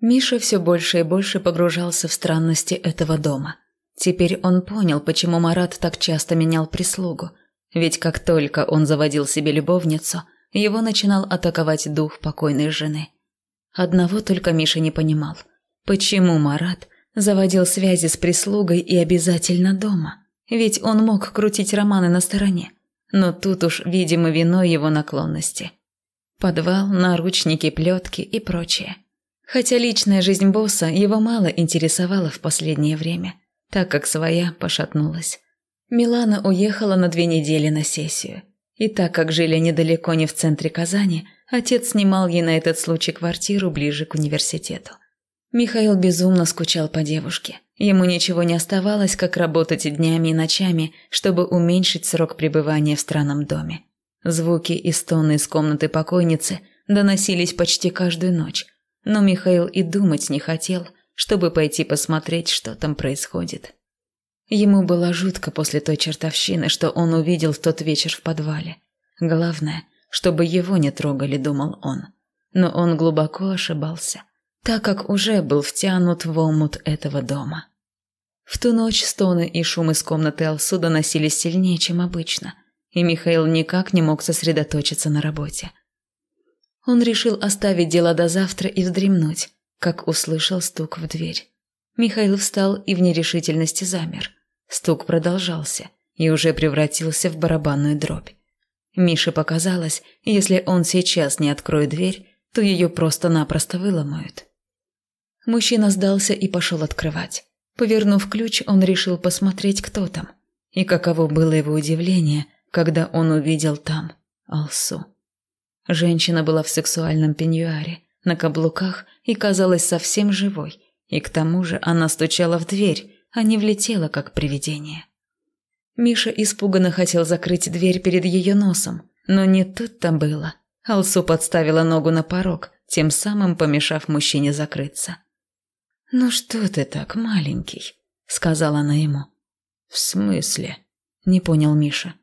Миша все больше и больше погружался в странности этого дома. Теперь он понял, почему Марат так часто менял прислугу. Ведь как только он заводил себе любовницу, его начинал атаковать дух покойной жены. Одного только Миша не понимал. Почему Марат заводил связи с прислугой и обязательно дома? Ведь он мог крутить романы на стороне. Но тут уж, видимо, виной его наклонности. Подвал, наручники, плетки и прочее. Хотя личная жизнь босса его мало интересовала в последнее время, так как своя пошатнулась. Милана уехала на две недели на сессию. И так как жили недалеко не в центре Казани, отец снимал ей на этот случай квартиру ближе к университету. Михаил безумно скучал по девушке. Ему ничего не оставалось, как работать днями и ночами, чтобы уменьшить срок пребывания в странном доме. Звуки и стоны из комнаты покойницы доносились почти каждую ночь, но Михаил и думать не хотел, чтобы пойти посмотреть, что там происходит. Ему было жутко после той чертовщины, что он увидел в тот вечер в подвале. Главное, чтобы его не трогали, думал он. Но он глубоко ошибался, так как уже был втянут в омут этого дома. В ту ночь стоны и шум из комнаты Алсу доносились сильнее, чем обычно, и Михаил никак не мог сосредоточиться на работе. Он решил оставить дело до завтра и вздремнуть, как услышал стук в дверь. Михаил встал и в нерешительности замер. Стук продолжался и уже превратился в барабанную дробь. Мише показалось, если он сейчас не откроет дверь, то ее просто-напросто выломают. Мужчина сдался и пошел открывать. Повернув ключ, он решил посмотреть, кто там. И каково было его удивление, когда он увидел там Алсу. Женщина была в сексуальном пеньюаре, на каблуках и казалась совсем живой. И к тому же она стучала в дверь, а не влетела, как привидение. Миша испуганно хотел закрыть дверь перед ее носом, но не тут-то было. Алсу подставила ногу на порог, тем самым помешав мужчине закрыться. «Ну что ты так, маленький?» – сказала она ему. «В смысле?» – не понял Миша.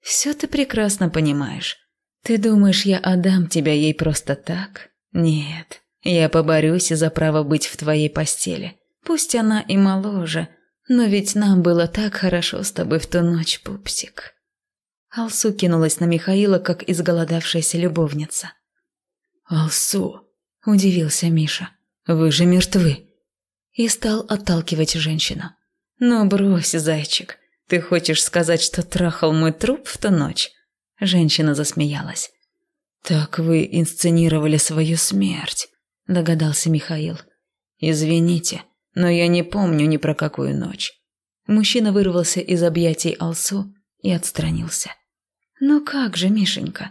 «Все ты прекрасно понимаешь. Ты думаешь, я отдам тебя ей просто так? Нет, я поборюсь за право быть в твоей постели. Пусть она и моложе, но ведь нам было так хорошо с тобой в ту ночь, пупсик». Алсу кинулась на Михаила, как изголодавшаяся любовница. «Алсу», – удивился Миша, – «вы же мертвы». И стал отталкивать женщину. «Ну брось, зайчик, ты хочешь сказать, что трахал мой труп в ту ночь?» Женщина засмеялась. «Так вы инсценировали свою смерть», – догадался Михаил. «Извините, но я не помню ни про какую ночь». Мужчина вырвался из объятий Алсу и отстранился. «Ну как же, Мишенька,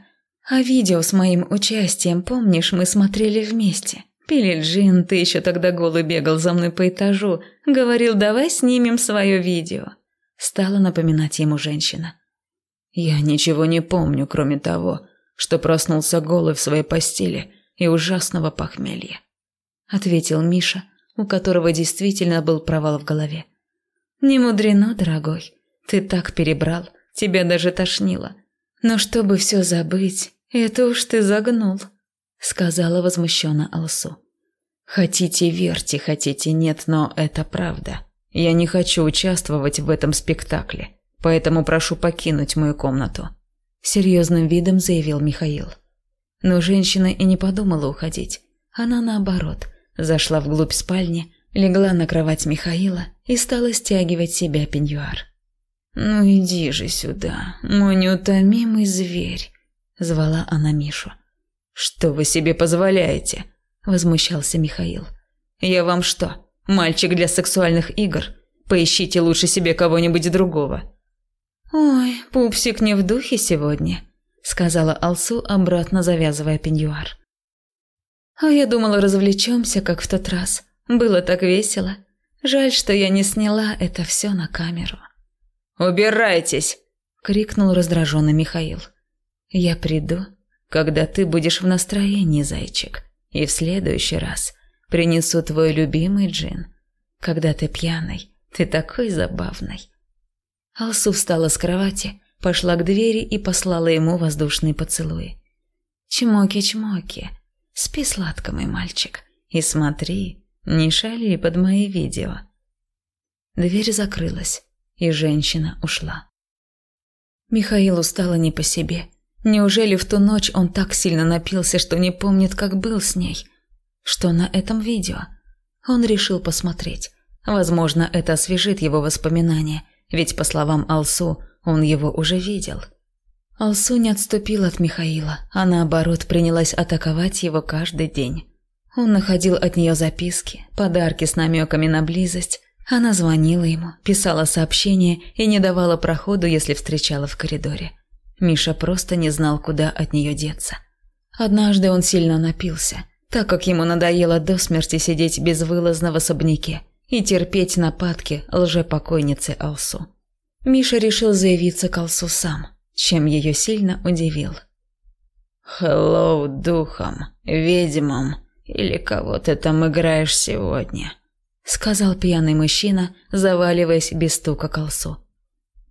а видео с моим участием, помнишь, мы смотрели вместе? Пили джин, ты еще тогда голый бегал за мной по этажу, говорил, давай снимем свое видео». Стала напоминать ему женщина. «Я ничего не помню, кроме того, что проснулся голый в своей постели и ужасного похмелья», – ответил Миша, у которого действительно был провал в голове. «Не мудрено, дорогой. Ты так перебрал, тебя даже тошнило. Но чтобы все забыть, это уж ты загнул», – сказала возмущенно Алсу. «Хотите верьте, хотите нет, но это правда. Я не хочу участвовать в этом спектакле, поэтому прошу покинуть мою комнату», – серьезным видом заявил Михаил. Но женщина и не подумала уходить. Она наоборот – зашла вглубь спальни, легла на кровать Михаила и стала стягивать себя пеньюар. «Ну иди же сюда, мой неутомимый зверь», – звала она Мишу. «Что вы себе позволяете?» – возмущался Михаил. «Я вам что, мальчик для сексуальных игр? Поищите лучше себе кого-нибудь другого». «Ой, пупсик не в духе сегодня», – сказала Алсу, обратно завязывая пеньюар. А я думала, развлечемся, как в тот раз. Было так весело. Жаль, что я не сняла это все на камеру. «Убирайтесь!» – крикнул раздраженный Михаил. «Я приду, когда ты будешь в настроении, зайчик, и в следующий раз принесу твой любимый джин. Когда ты пьяный, ты такой забавный». Алсу встала с кровати, пошла к двери и послала ему воздушные поцелуи. «Чмоки-чмоки», Спи сладко, мой мальчик. И смотри, не шали под мои видео. Дверь закрылась, и женщина ушла. Михаилу стало не по себе. Неужели в ту ночь он так сильно напился, что не помнит, как был с ней? Что на этом видео? Он решил посмотреть. Возможно, это освежит его воспоминания, ведь, по словам Алсу, он его уже видел. Алсу не отступила от Михаила, а наоборот принялась атаковать его каждый день. Он находил от нее записки, подарки с намеками на близость. Она звонила ему, писала сообщения и не давала проходу, если встречала в коридоре. Миша просто не знал, куда от нее деться. Однажды он сильно напился, так как ему надоело до смерти сидеть безвылазно в особняке и терпеть нападки лжепокойницы Алсу. Миша решил заявиться к Алсу сам, чем ее сильно удивил. «Хеллоу, духом, ведьмам, или кого ты там играешь сегодня?» Сказал пьяный мужчина, заваливаясь без стука к Алсу.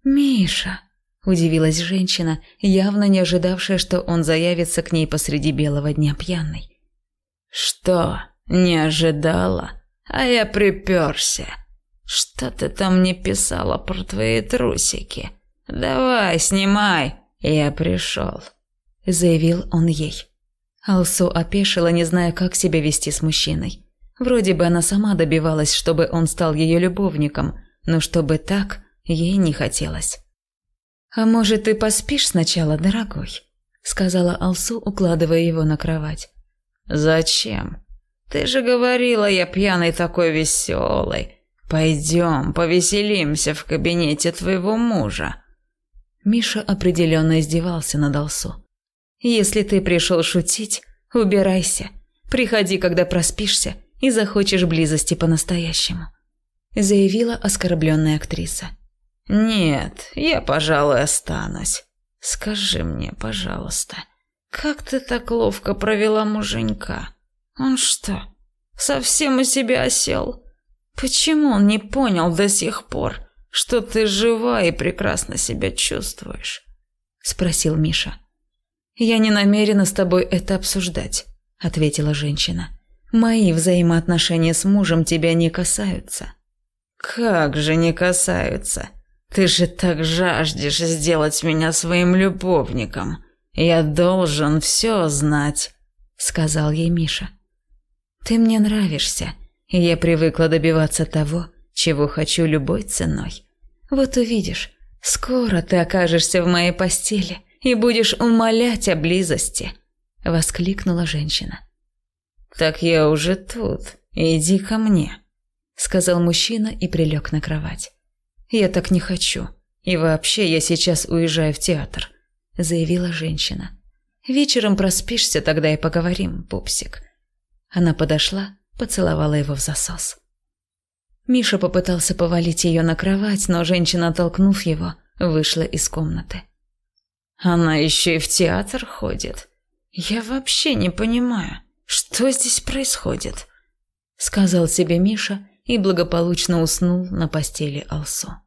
«Миша!» – удивилась женщина, явно не ожидавшая, что он заявится к ней посреди белого дня пьяный. «Что, не ожидала?» А я приперся. Что ты там не писала про твои трусики? Давай, снимай, я пришел», — заявил он ей. Алсу опешила, не зная, как себя вести с мужчиной. Вроде бы она сама добивалась, чтобы он стал ее любовником, но чтобы так, ей не хотелось. «А может, ты поспишь сначала, дорогой?» — сказала Алсу, укладывая его на кровать. «Зачем? Ты же говорила, я пьяный такой веселый. Пойдем, повеселимся в кабинете твоего мужа». Миша определенно издевался над Алсу. «Если ты пришел шутить, убирайся. Приходи, когда проспишься и захочешь близости по-настоящему», заявила оскорбленная актриса. «Нет, я, пожалуй, останусь. Скажи мне, пожалуйста, как ты так ловко провела муженька?» Он что, совсем у себя осел? Почему он не понял до сих пор, что ты жива и прекрасно себя чувствуешь? Спросил Миша. Я не намерена с тобой это обсуждать, ответила женщина. Мои взаимоотношения с мужем тебя не касаются. Как же не касаются? Ты же так жаждешь сделать меня своим любовником. Я должен все знать, сказал ей Миша. Ты мне нравишься, и я привыкла добиваться того, чего хочу любой ценой. Вот увидишь, скоро ты окажешься в моей постели и будешь умолять о близости», — воскликнула женщина. «Так я уже тут, иди ко мне», — сказал мужчина и прилег на кровать. «Я так не хочу, и вообще я сейчас уезжаю в театр», — заявила женщина. «Вечером проспишься, тогда и поговорим, пупсик. Она подошла, поцеловала его в засос. Миша попытался повалить ее на кровать, но женщина, толкнув его, вышла из комнаты. «Она еще и в театр ходит. Я вообще не понимаю, что здесь происходит», — сказал себе Миша и благополучно уснул на постели Алсо.